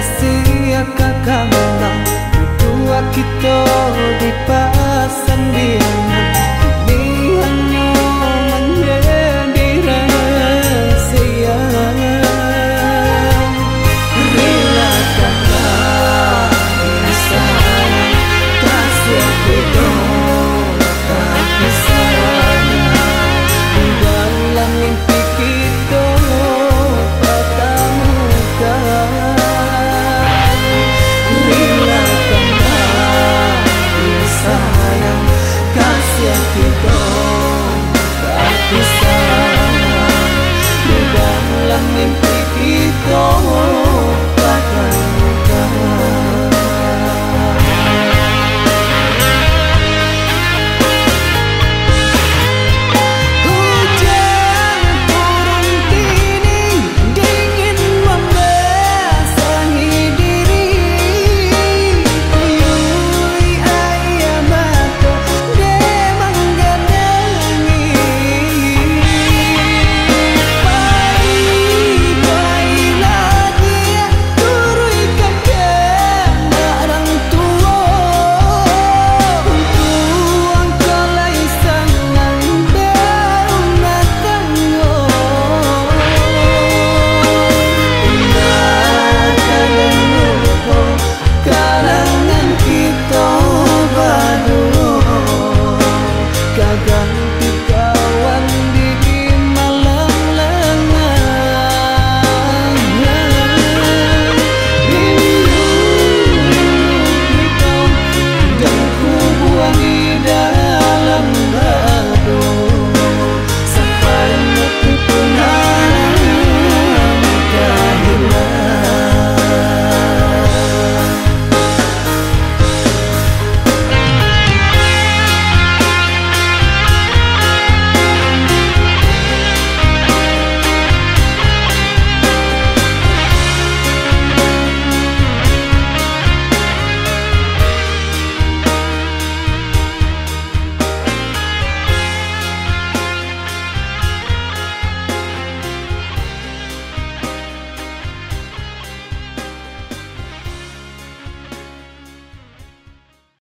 parecia